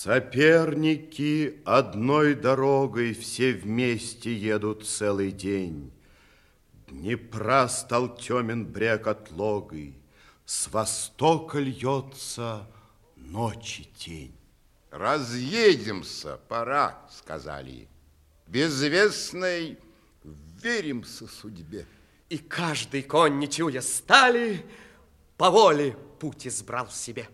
Соперники одной дорогой все вместе едут целый день. Днепра стал темен брег отлогой, С востока льется ночи тень. Разъедемся, пора, сказали. Безвестной веримся судьбе. И каждый конь, не чуя стали, по воле путь избрал себе.